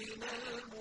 من المؤمنين